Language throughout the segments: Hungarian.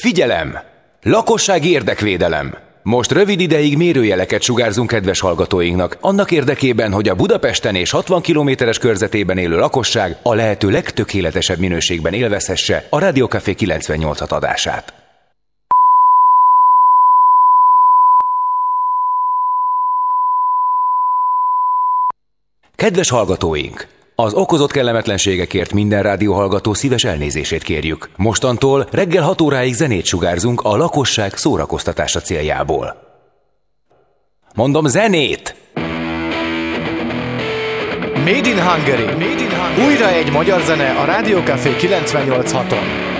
Figyelem! Lakossági érdekvédelem! Most rövid ideig mérőjeleket sugárzunk kedves hallgatóinknak, annak érdekében, hogy a Budapesten és 60 kilométeres körzetében élő lakosság a lehető legtökéletesebb minőségben élvezhesse a Rádiókafé 98 adását. Kedves hallgatóink! Az okozott kellemetlenségekért minden rádióhallgató szíves elnézését kérjük. Mostantól reggel 6 óráig zenét sugárzunk a lakosság szórakoztatása céljából. Mondom zenét! Made in Hungary. Made in Hungary. Újra egy magyar zene a Rádiókafé 98.6-on.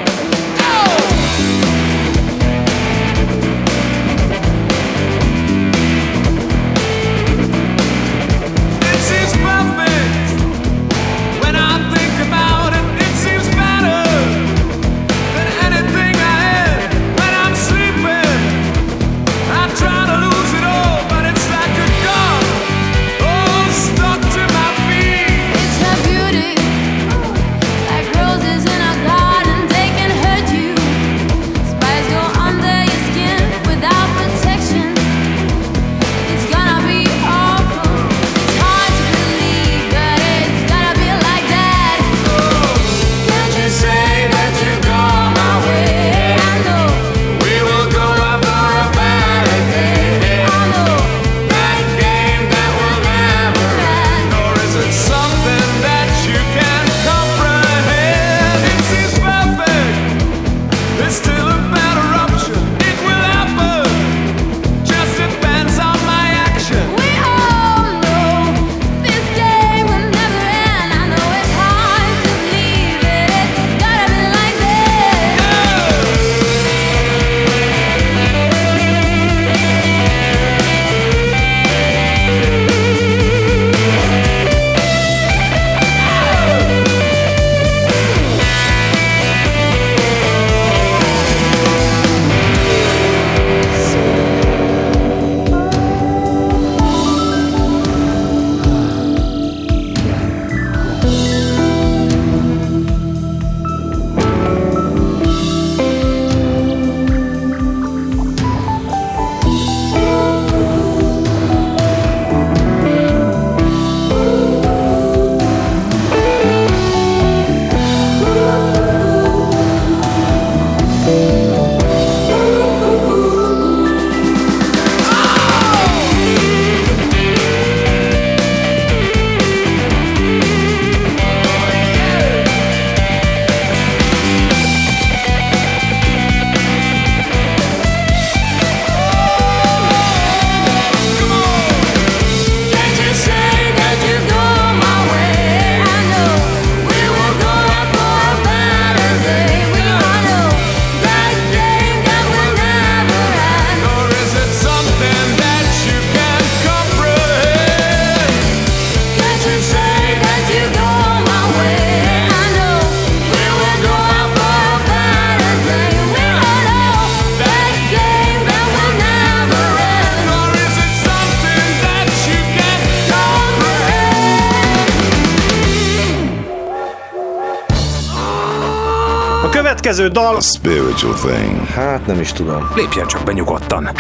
következő dal... A spiritual thing. Hát nem is tudom. Lépjen csak be nyugodtan.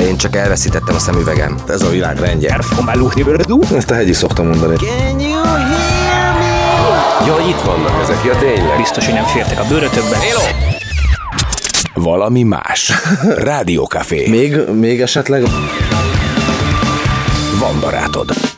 Én csak elveszítettem a szemüvegem. Ez a világ rendje. Ezt a hegyi szoktam mondani. Can you hear me? Jó, itt vannak ezek, ja tényleg. Biztos, hogy nem fértek a bőrötökbe. Hello! Valami más. Rádiókafé. Még, még esetleg... Van barátod.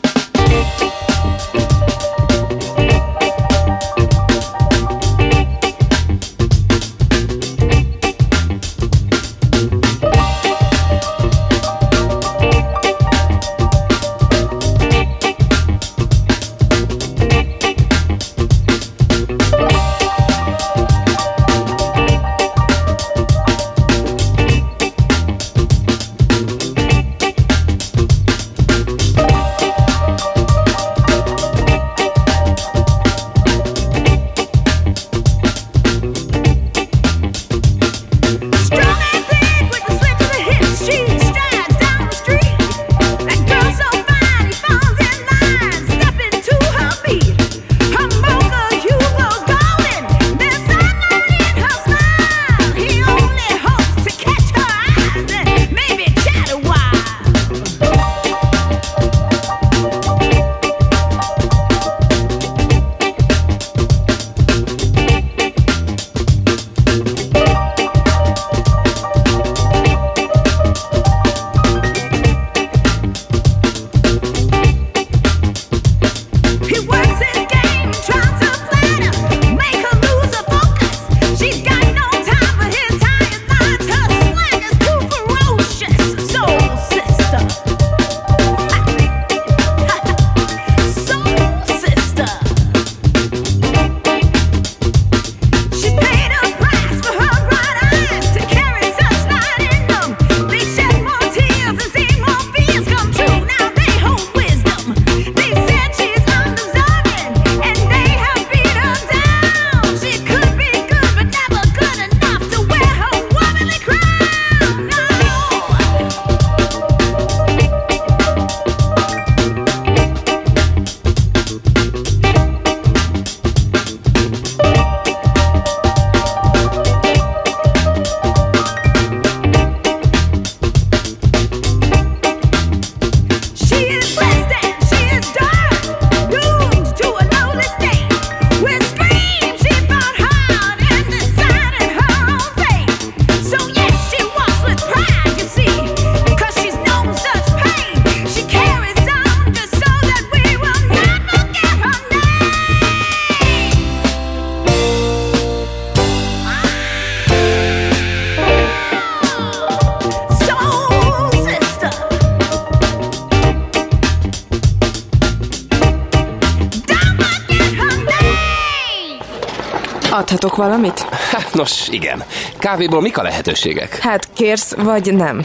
Valamit? Hát, nos, igen. Kávéból mik a lehetőségek? Hát kérsz, vagy nem.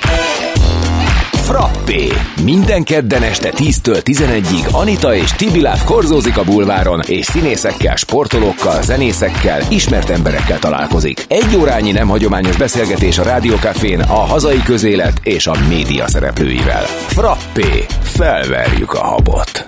Frappé! Minden kedden este 10-től 11-ig Anita és Tibiláv korzózik a bulváron, és színészekkel, sportolókkal, zenészekkel, ismert emberekkel találkozik. Egy órányi nem hagyományos beszélgetés a Rádiókafén a hazai közélet és a média szereplőivel. Frappé! Felverjük a habot!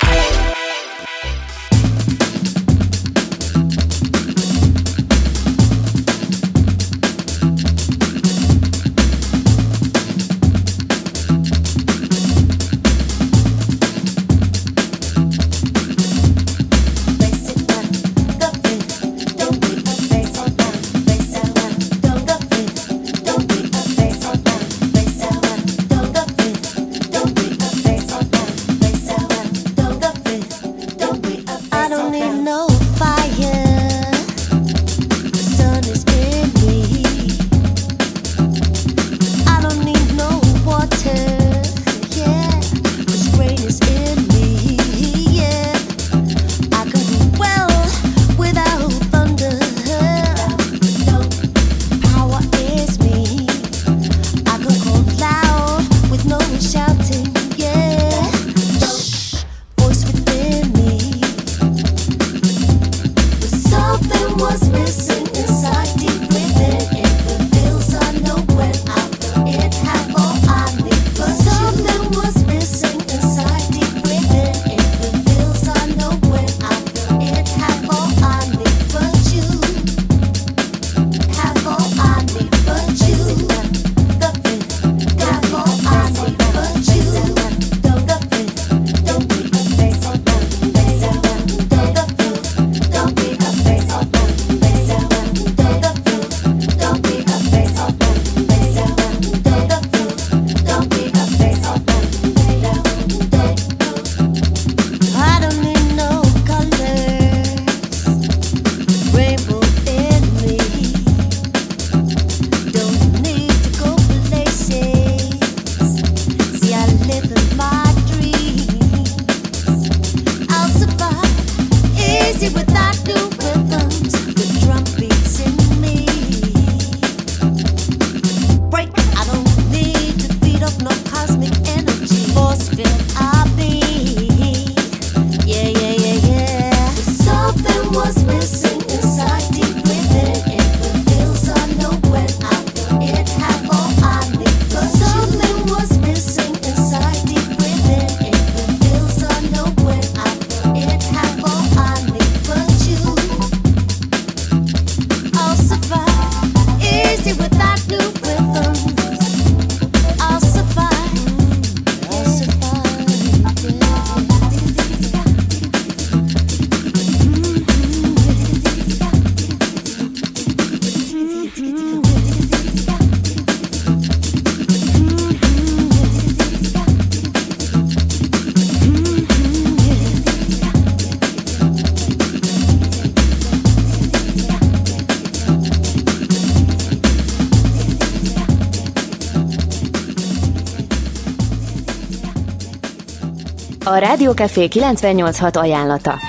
A Rádiókafé 986 ajánlata.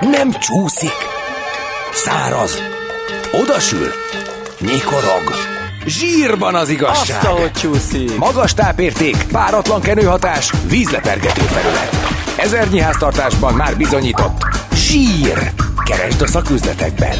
Nem csúszik. Száraz. Odasül. Nyikorog. Zsírban az igazság. Azt, ahogy csúszik. Magas tápérték, páratlan kenőhatás, vízlepergető felület. Ezernyi háztartásban már bizonyított. Zsír. Keresd a szaküzletekben.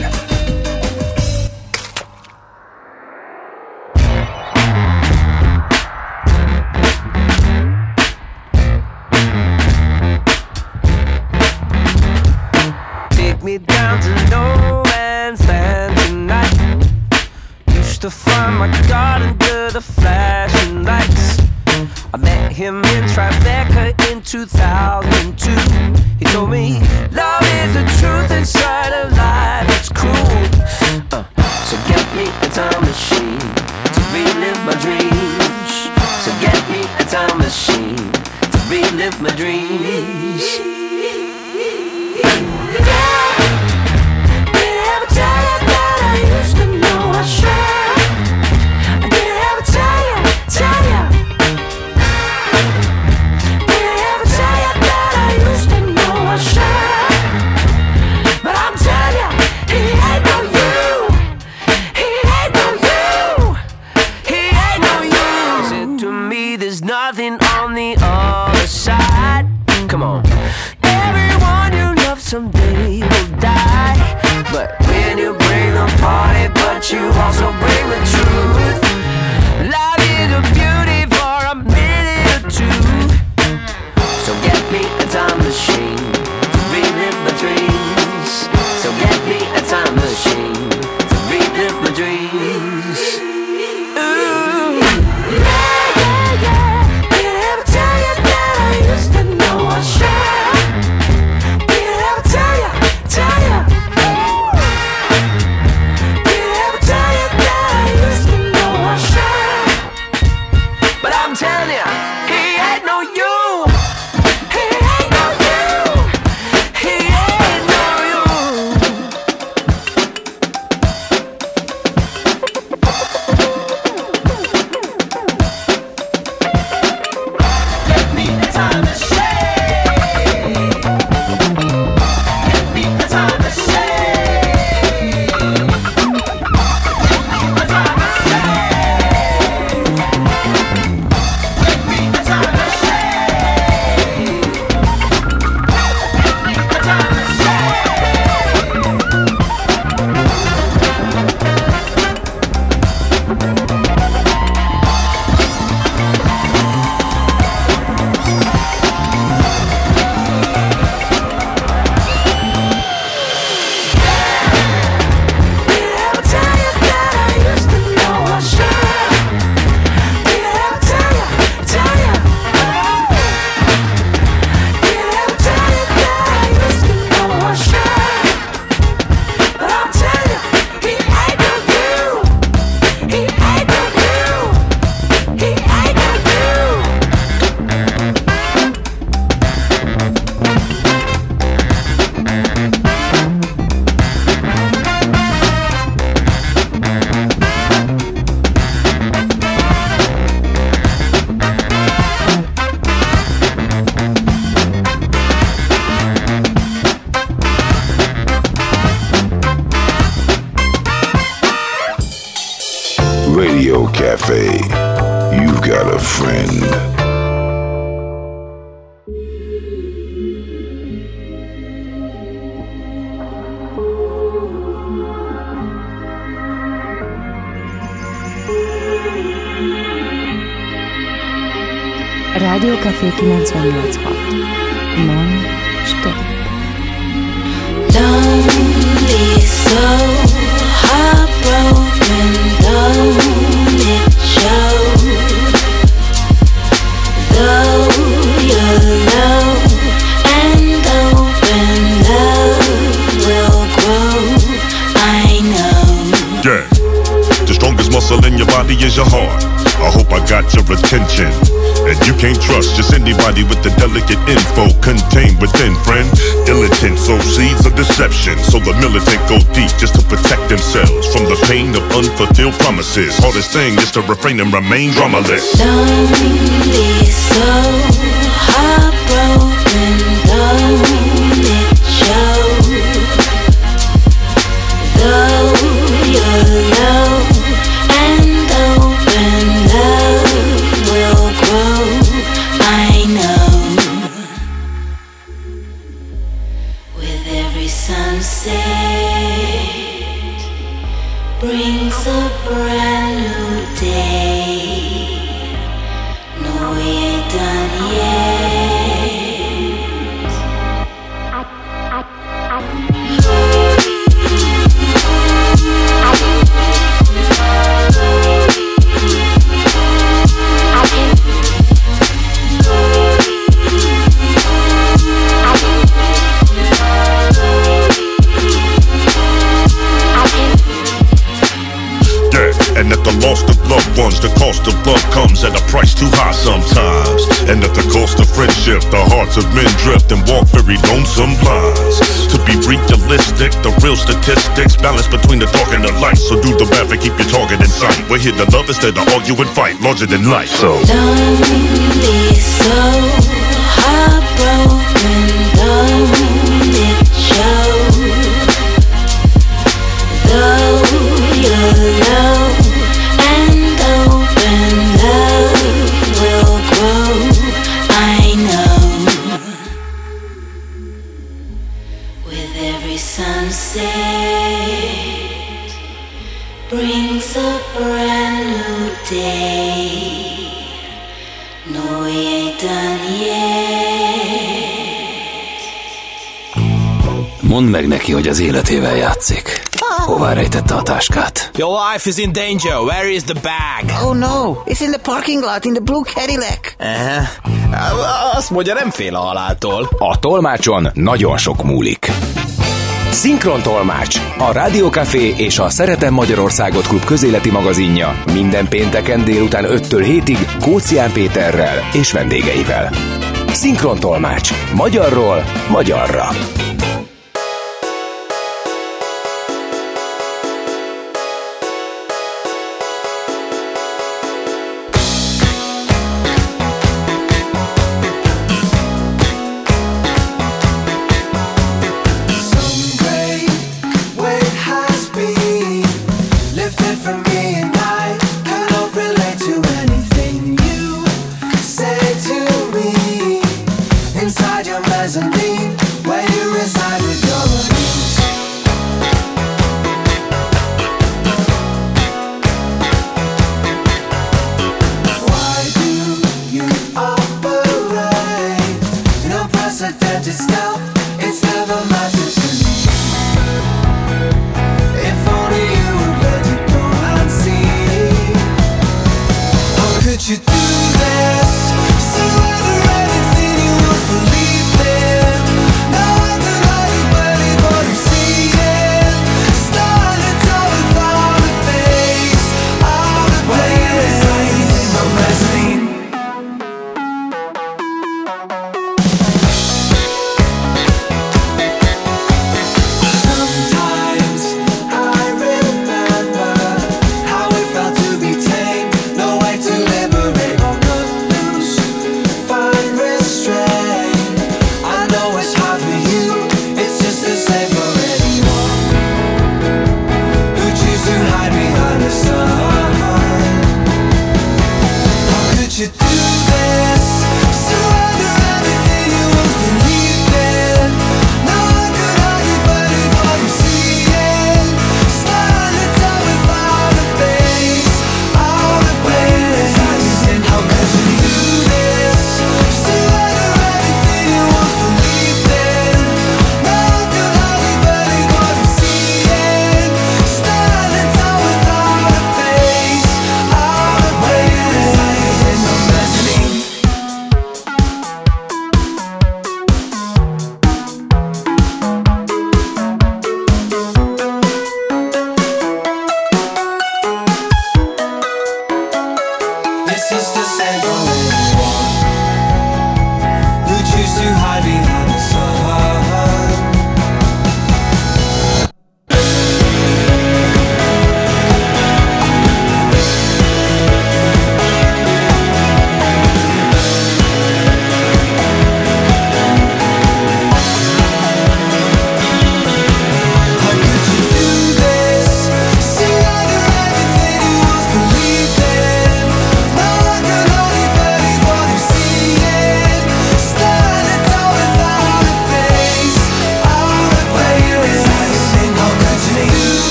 Yeah. The strongest muscle in your body is your heart. I hope I got your attention. And you can't trust just anybody with the delicate info contained within, friend. Militant sow seeds of deception. So the militant go deep just to protect themselves from the pain of unfulfilled promises. Hardest thing is to refrain and remain dramaless. Don't be so heartbroken, though. of men drift and walk very lonesome lines. To be realistic, the real statistics balance between the dark and the light. So do the math and keep your target in sight. We're here to love instead of argue and fight, larger than life. So don't be so heartbroken. Don't it show? Though you're low. Mondd meg neki, hogy az életével játszik. Hová rejtette a táskát? Your life is in danger. Where is the bag? Oh no, it's in the parking lot, in the blue Cadillac. Uh-huh. Azt mondja, nem fél a haláltól. A tolmácson nagyon sok múlik. Szinkrontolmács, a Rádiókafé és a Szeretem Magyarországot klub közéleti magazinja minden pénteken délután 5-től 7-ig Kócián Péterrel és vendégeivel. Szinkrontolmács. Magyarról magyarra.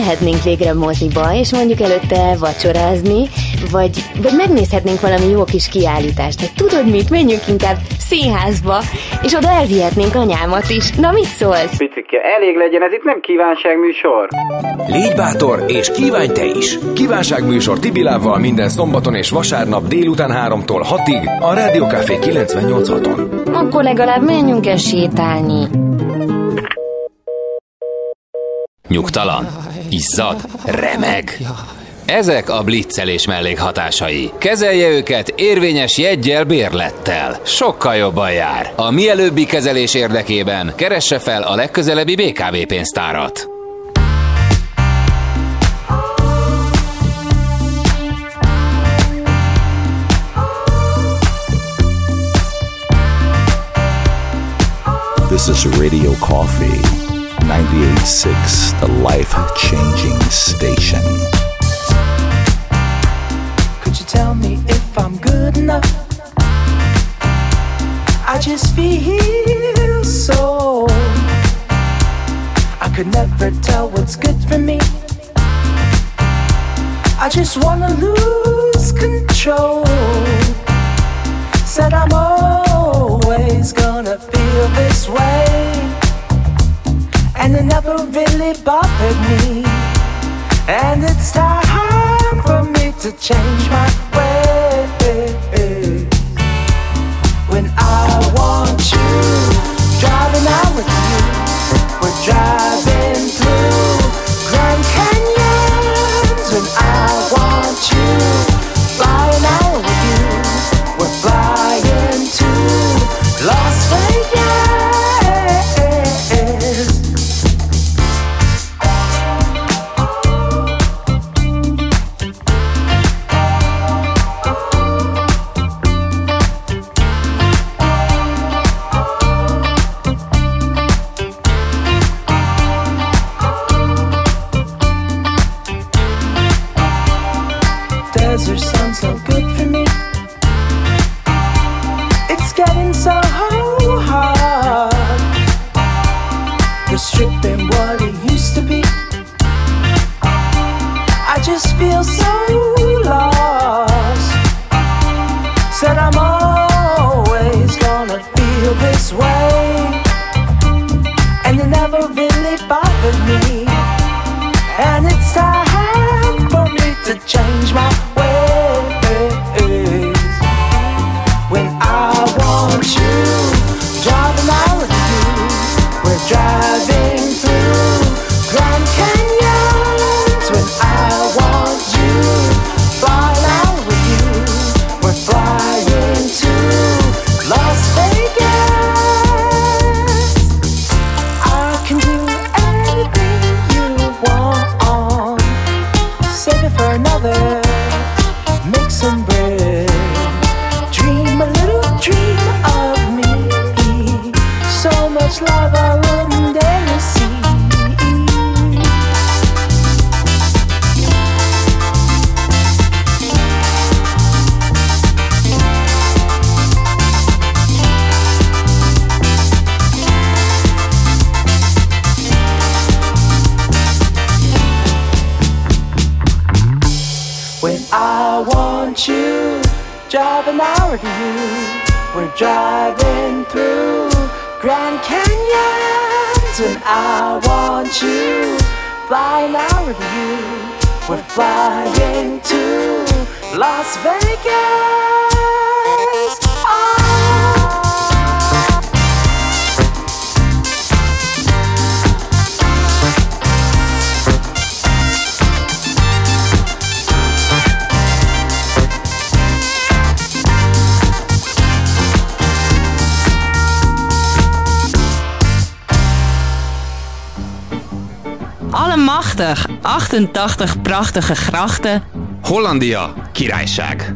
mehetnénk végre moziba, és mondjuk előtte vacsorázni, vagy, vagy megnézhetnénk valami jó kis kiállítást. Hát tudod mit, menjünk inkább színházba, és oda elvihetnénk anyámat is. Na mit szólsz? Picike, elég legyen, ez itt nem kívánságműsor. Légy bátor, és kívánj te is! Kívánságműsor Tibilával minden szombaton és vasárnap délután 3-tól 6-ig a Rádiókafé 98 on Akkor legalább menjünk el sétálni. Nyugtalan, izzad, remeg. Ezek a blitzelés mellékhatásai. Kezelje őket érvényes jegyel bérlettel. Sokkal jobban jár. A mielőbbi kezelés érdekében keresse fel a legközelebbi BKV pénztárat. This is Radio Coffee. 98.6, the life changing station. Could you tell me if I'm good enough? I just feel so. I could never tell what's good for me. I just wanna lose control. Said I'm always gonna feel this way. Never really bothered me. And it's time for me to change my ways. When I want you, driving with you, we're driving through Grand Canyons. and I want you, flying out with you, we're flying to Las Vegas. Allemachtig, 88 prachtige grachten. Hollandia, királyság.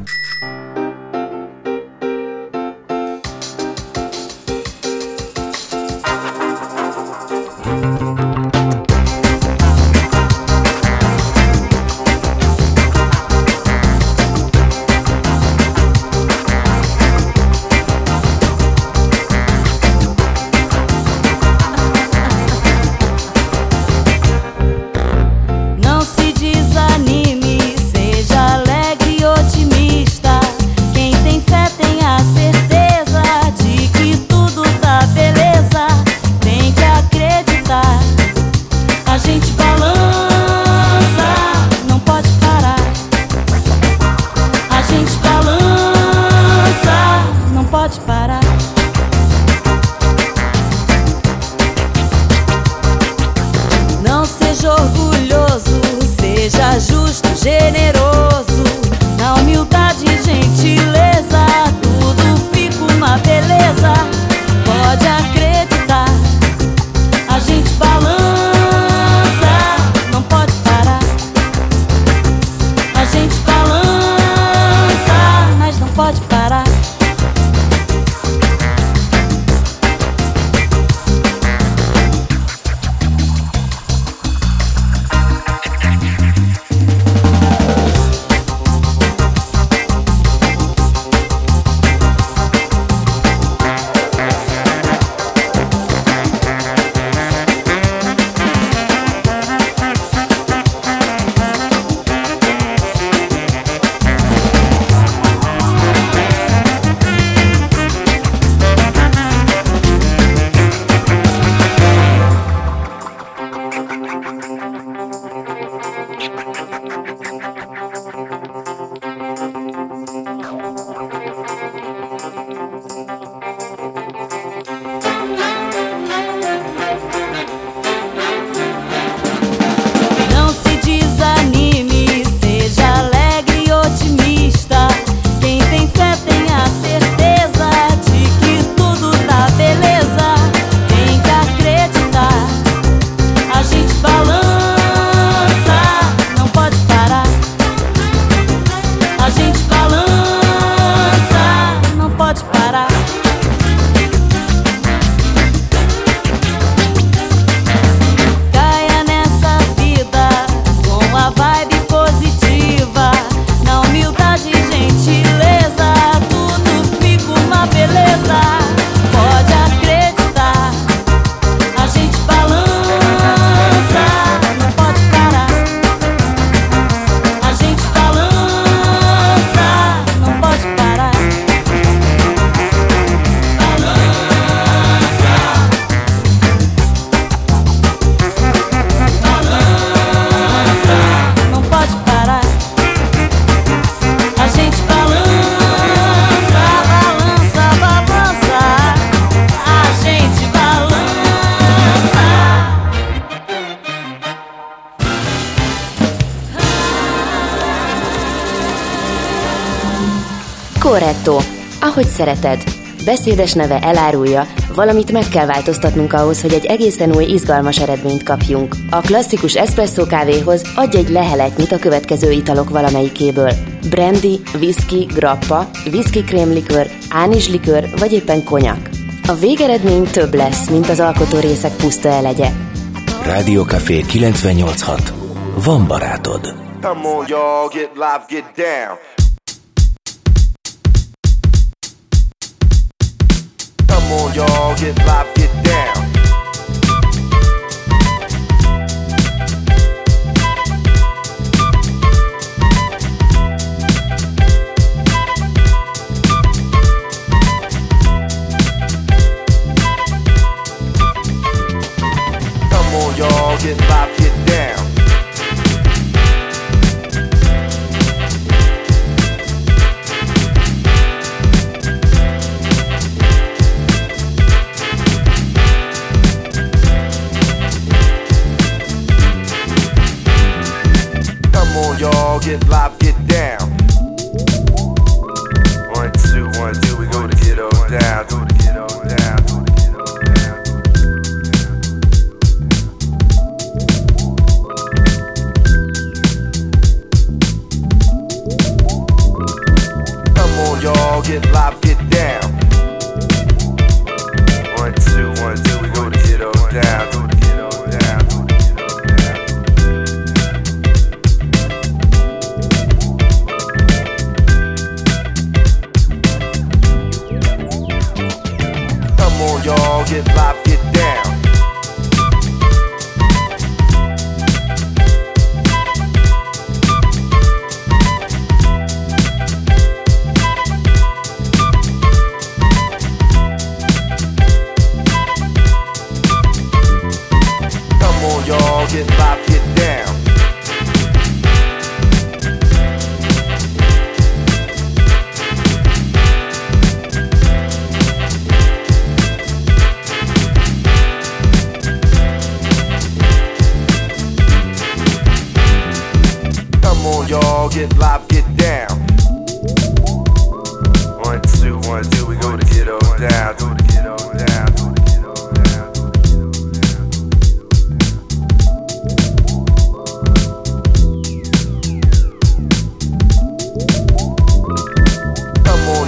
Szereted. Beszédes neve elárulja, valamit meg kell változtatnunk ahhoz, hogy egy egészen új, izgalmas eredményt kapjunk. A klasszikus espresszó kávéhoz adj egy leheletnyit a következő italok valamelyikéből. Brandy, whisky, grappa, whisky krémlikör, ánizslikör vagy éppen konyak. A végeredmény több lesz, mint az alkotó részek puszta elegye. Rádiókafé 986. Van barátod. Come on, y'all, get live, get down. Y'all, get live, get down. Come on, y'all, get live,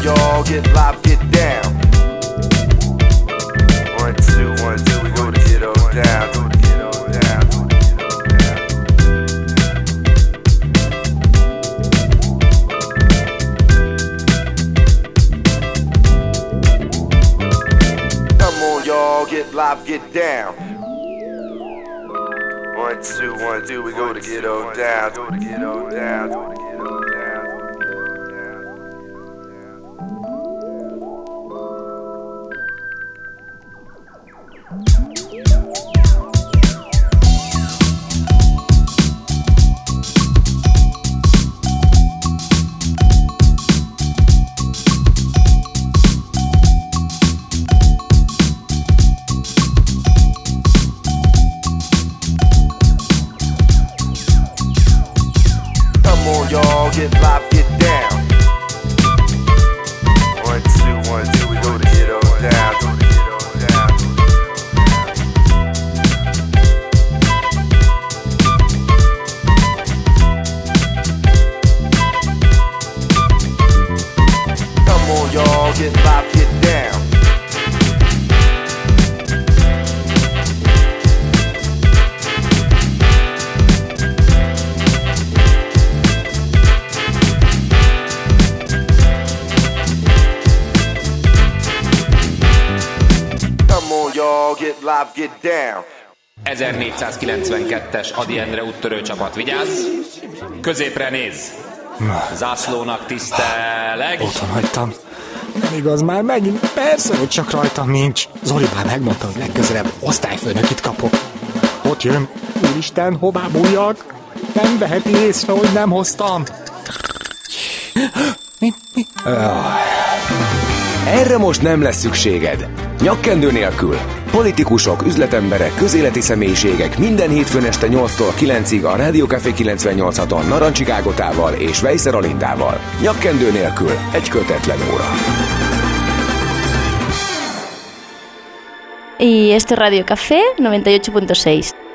y'all, get live, get down. One, two, one, two, we go to get on down, do to get on y'all, get live, get down. One, two, one, two, we go to get on down, do to get on down. 1492-es Adi Endre úttörő csapat, vigyázz! Középre néz! Zászlónak tiszteleg! Otthon hagytam. Nem igaz már megint, persze, hogy csak rajtam nincs. Zoli már megmondta, hogy legközelebb osztályfőnökit kapok. Ott jön. Úristen, hová bújjak? Nem veheti észre, hogy nem hoztam. Mi? Mi? Erre most nem lesz szükséged. Nyakkendő nélkül Politikusok, üzletemberek, közéleti személyiségek minden hétfőn este 8-tól 9-ig a Rádiókafé 98-on Narancsik Ágotával és Vejszer Alintával. Nyakkendő nélkül egy kötetlen óra. Y esto es Radio Café 98.6.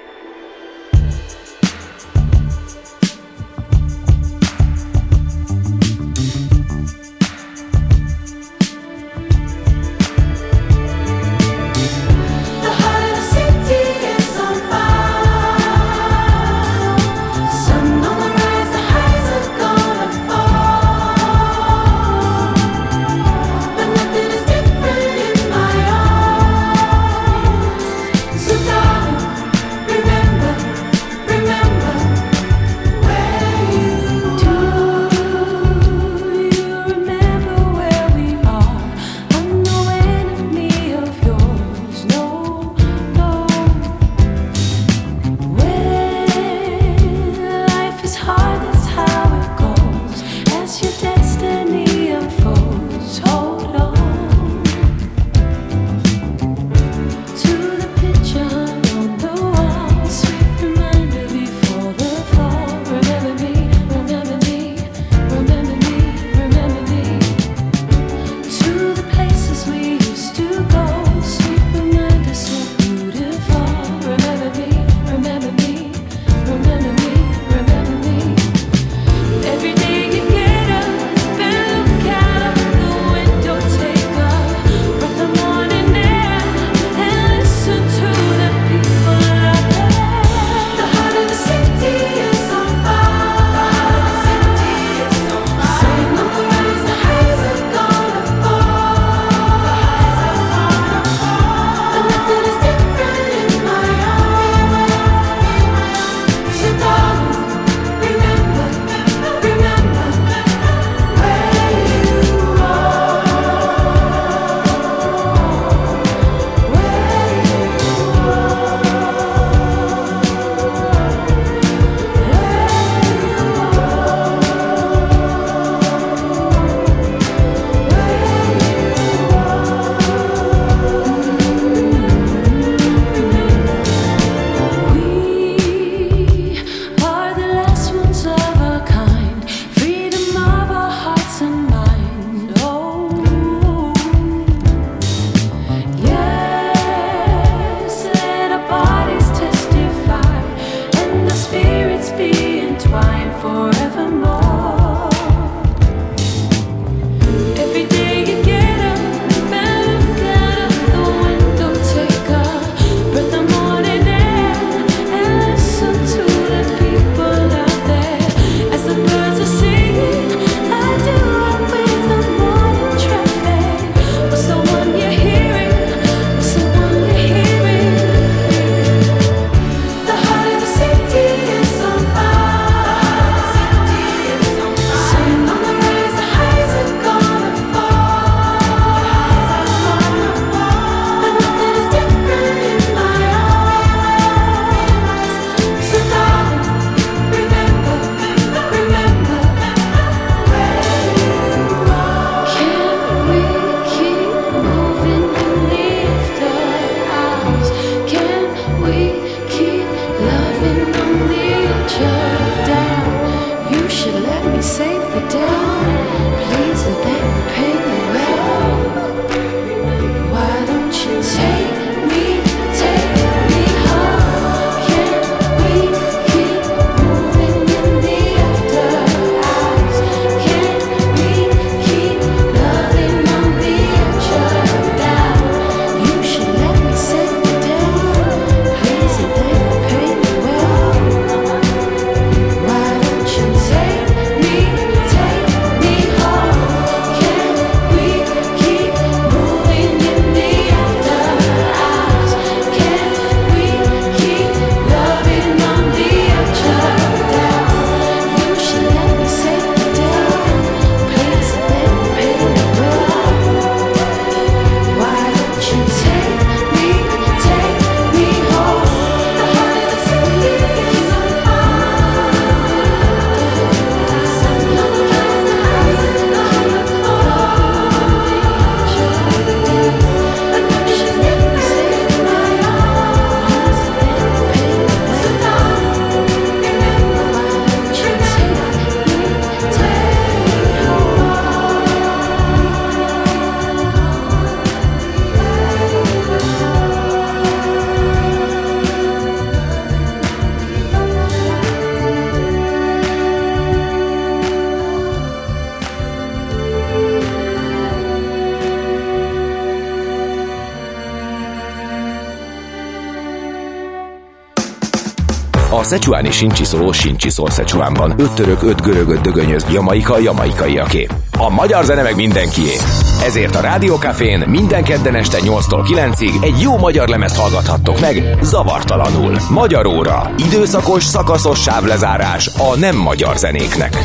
A szecsuáni sincsiszoló sincsiszol Szecsuánban. Öt török, öt görög, öt dögönyöz, jamaika, jamaikaiaké. A magyar zene meg mindenkié. Ezért a Rádiókafén minden kedden este 8-tól 9-ig egy jó magyar lemezt hallgathattok meg zavartalanul. Magyar óra. Időszakos, szakaszos sávlezárás a nem magyar zenéknek.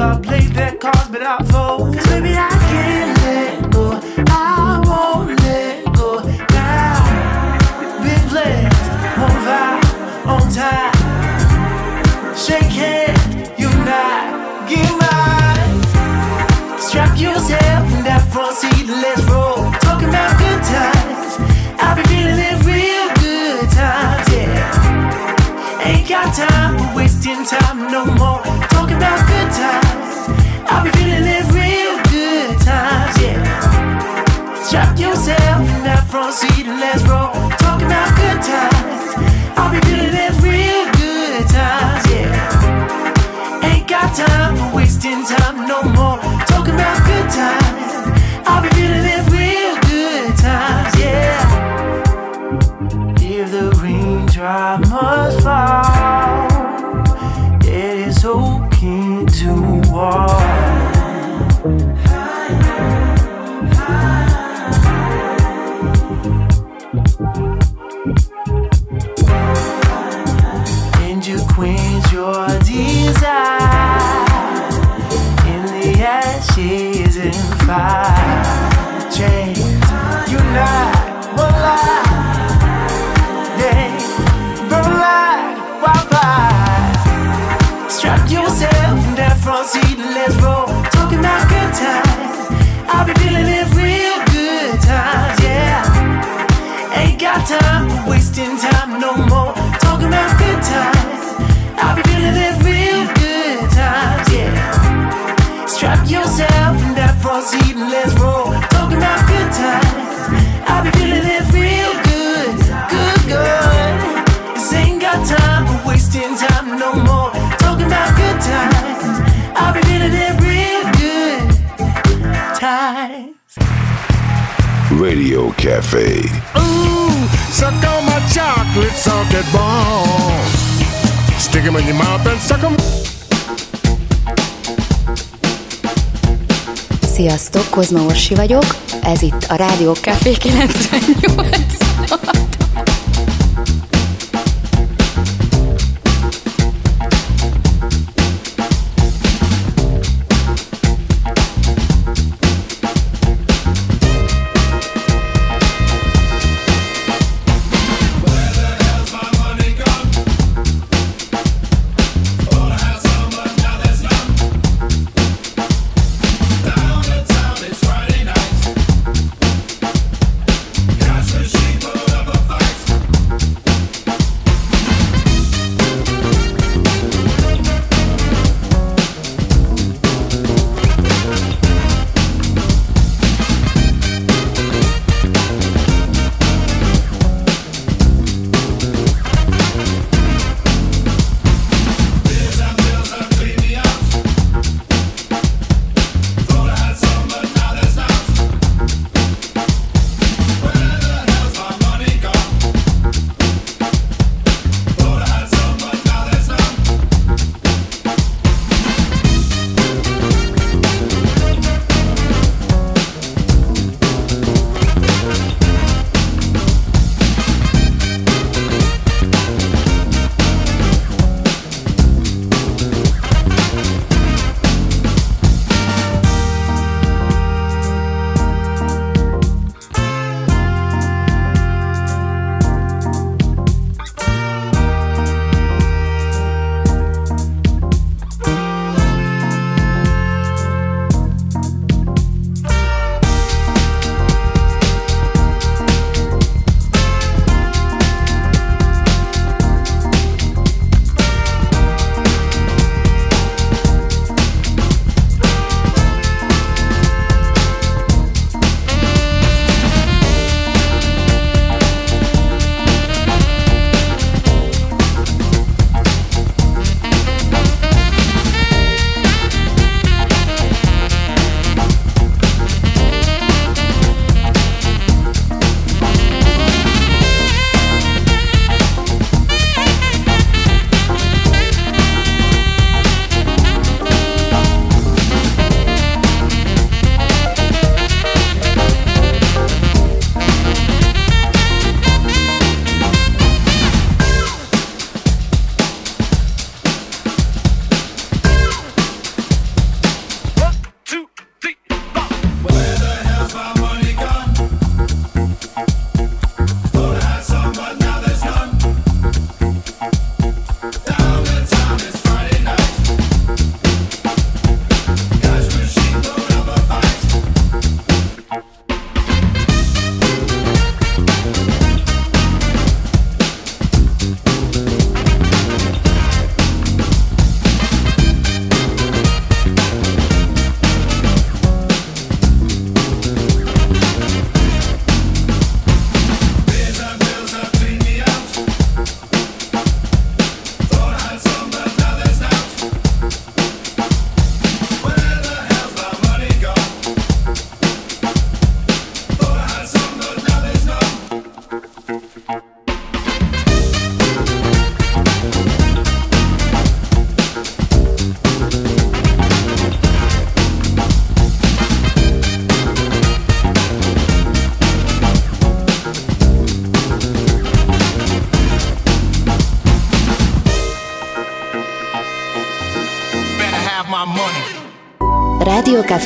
I played that cards, but I fold. Cause baby, I can't let go. I won't let go now. Big flex, on vibe, on time. Shake hands, unite, get mine. Strap yourself in that front seat let's roll. Talking about good times. I've been feeling it real good times, yeah. Ain't got time for wasting time no more. Talking about good times. I'll feeling real good times, yeah. Yourself in that front seat and let's roll. They burn like wildfire. Strap yourself in that front seat and let's roll. Good times. I'll be feeling real good times, yeah. Ain't got time for wasting time no more. Talking about good times. I'll be feeling real good times, yeah. Strap yourself front seat and let's roll. Talking about good times. I'll be feeling it real good, good, good. This ain't got time for wasting time no more. Talking about good times. I'll be feeling it real good times. Radio Cafe. Ooh, suck on my chocolate, suck it bomb. Stick 'em in your mouth and suck 'em. Sziasztok, Kozma Orsi vagyok, ez itt a Rádió Café 98.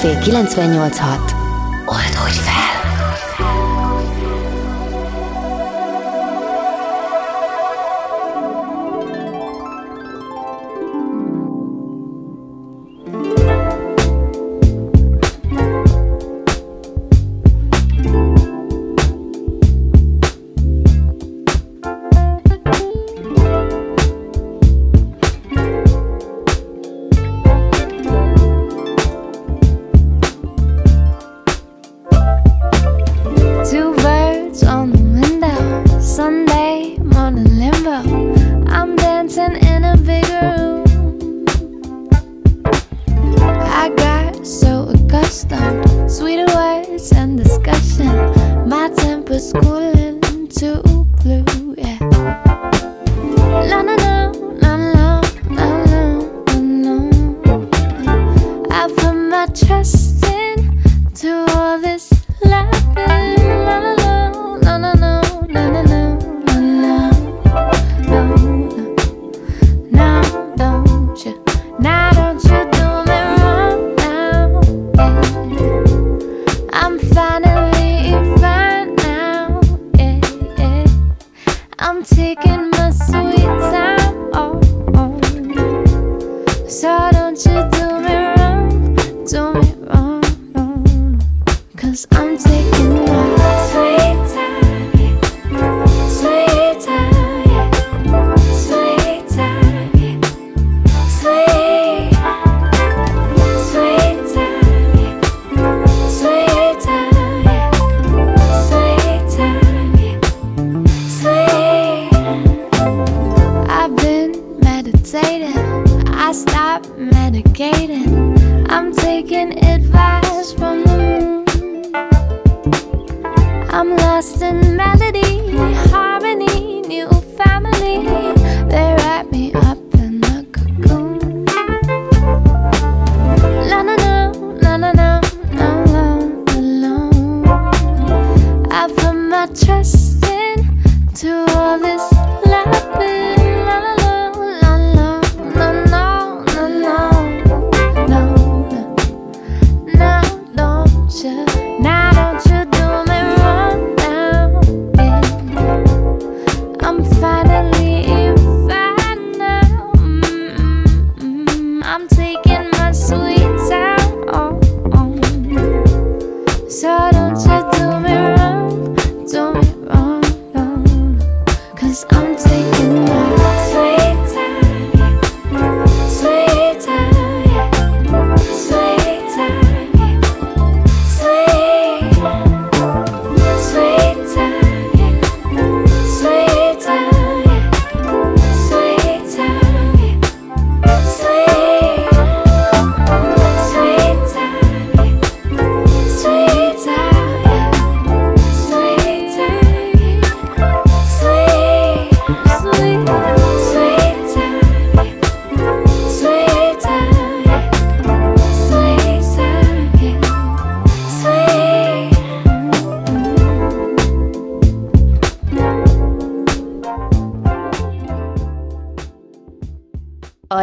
Café 986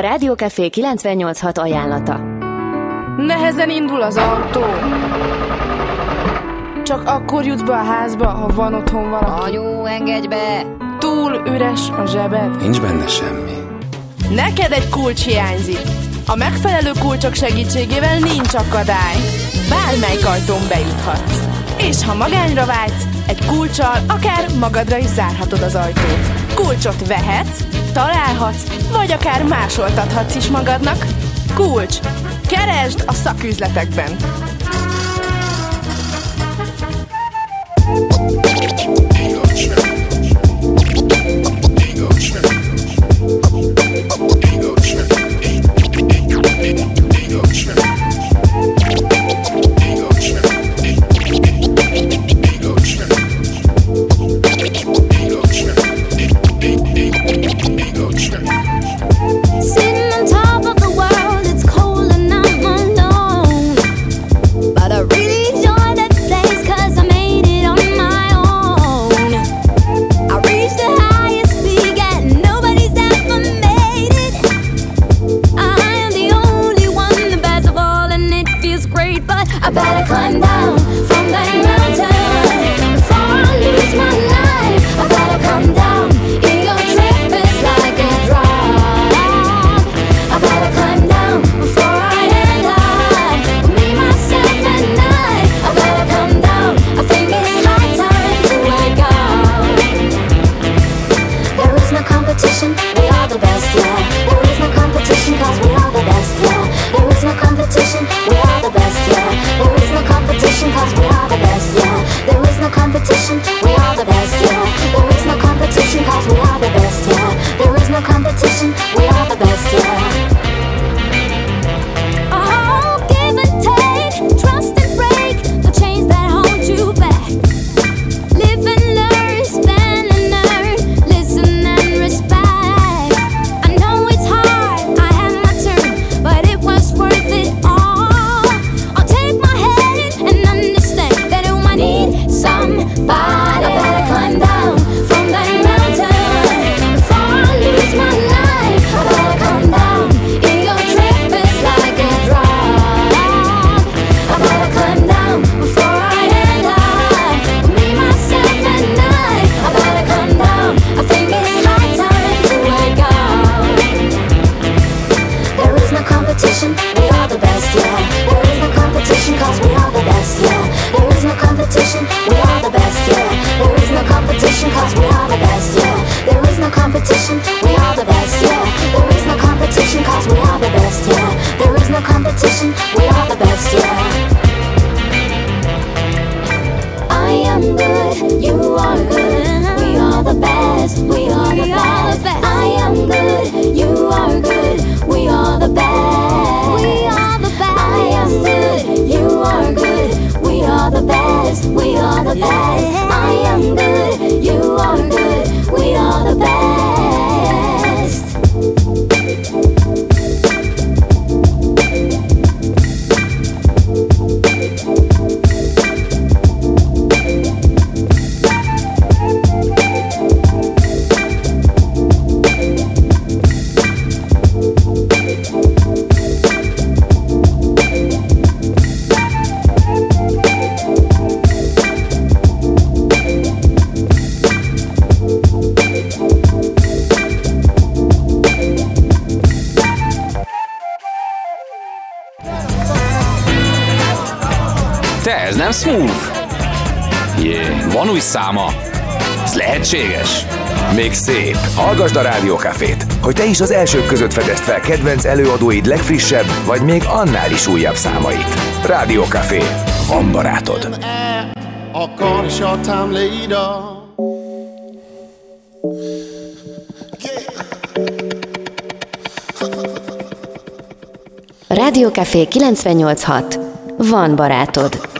Rádiókafé 986 ajánlata. Nehezen indul az autó. Csak akkor jutsz be a házba, ha van otthon valaki. Anyu, engedj be! Túl üres a zsebed. Nincs benne semmi. Neked egy kulcs hiányzik. A megfelelő kulcsok segítségével nincs akadály. Bármelyik ajtón bejuthatsz. És ha magányra vágysz, egy kulcsal akár magadra is zárhatod az ajtót. Kulcsot vehetsz, találhatsz, vagy akár másoltathatsz is magadnak. Kulcs! Keresd a szaküzletekben! száma. Ez lehetséges? Még szép. Hallgasd a Rádiókafét, hogy te is az elsők között fedezd fel kedvenc előadóid legfrissebb, vagy még annál is újabb számait. Rádiókafé. Van barátod. Rádiókafé 98.6. Van barátod.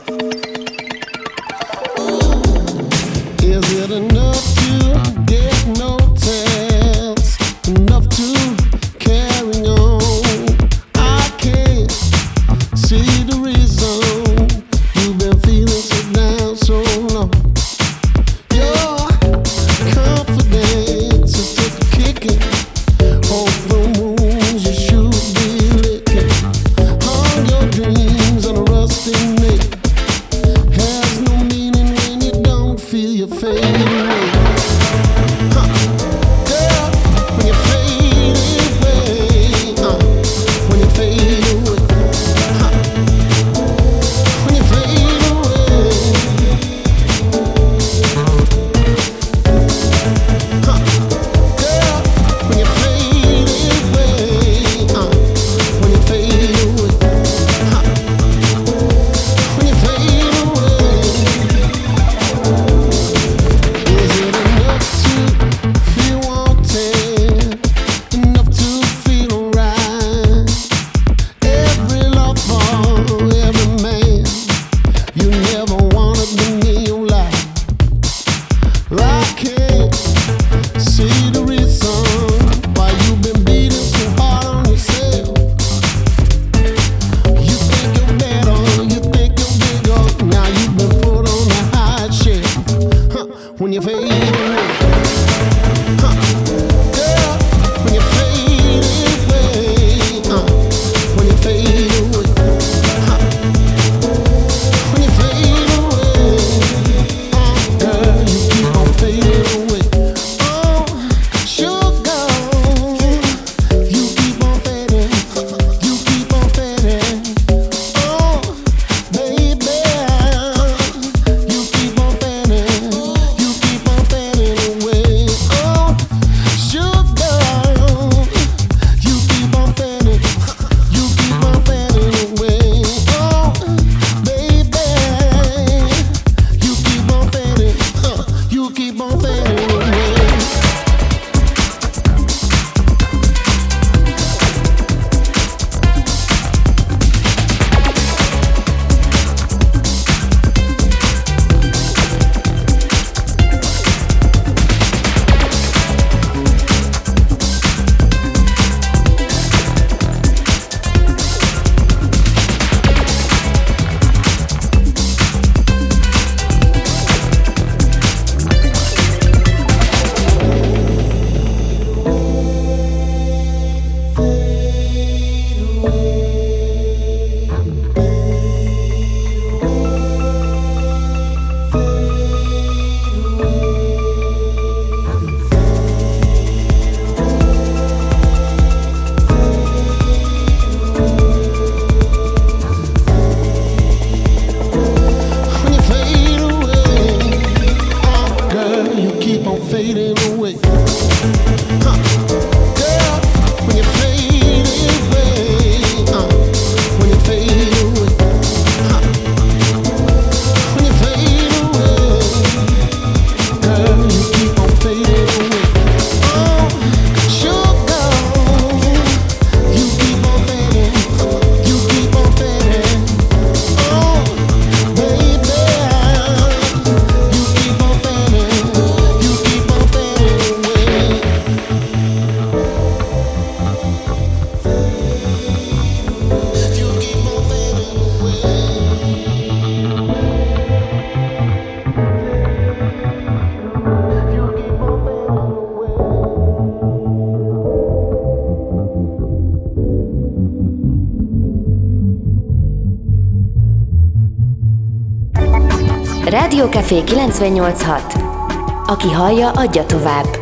Rádiókafé 98.6. Aki hallja, adja tovább.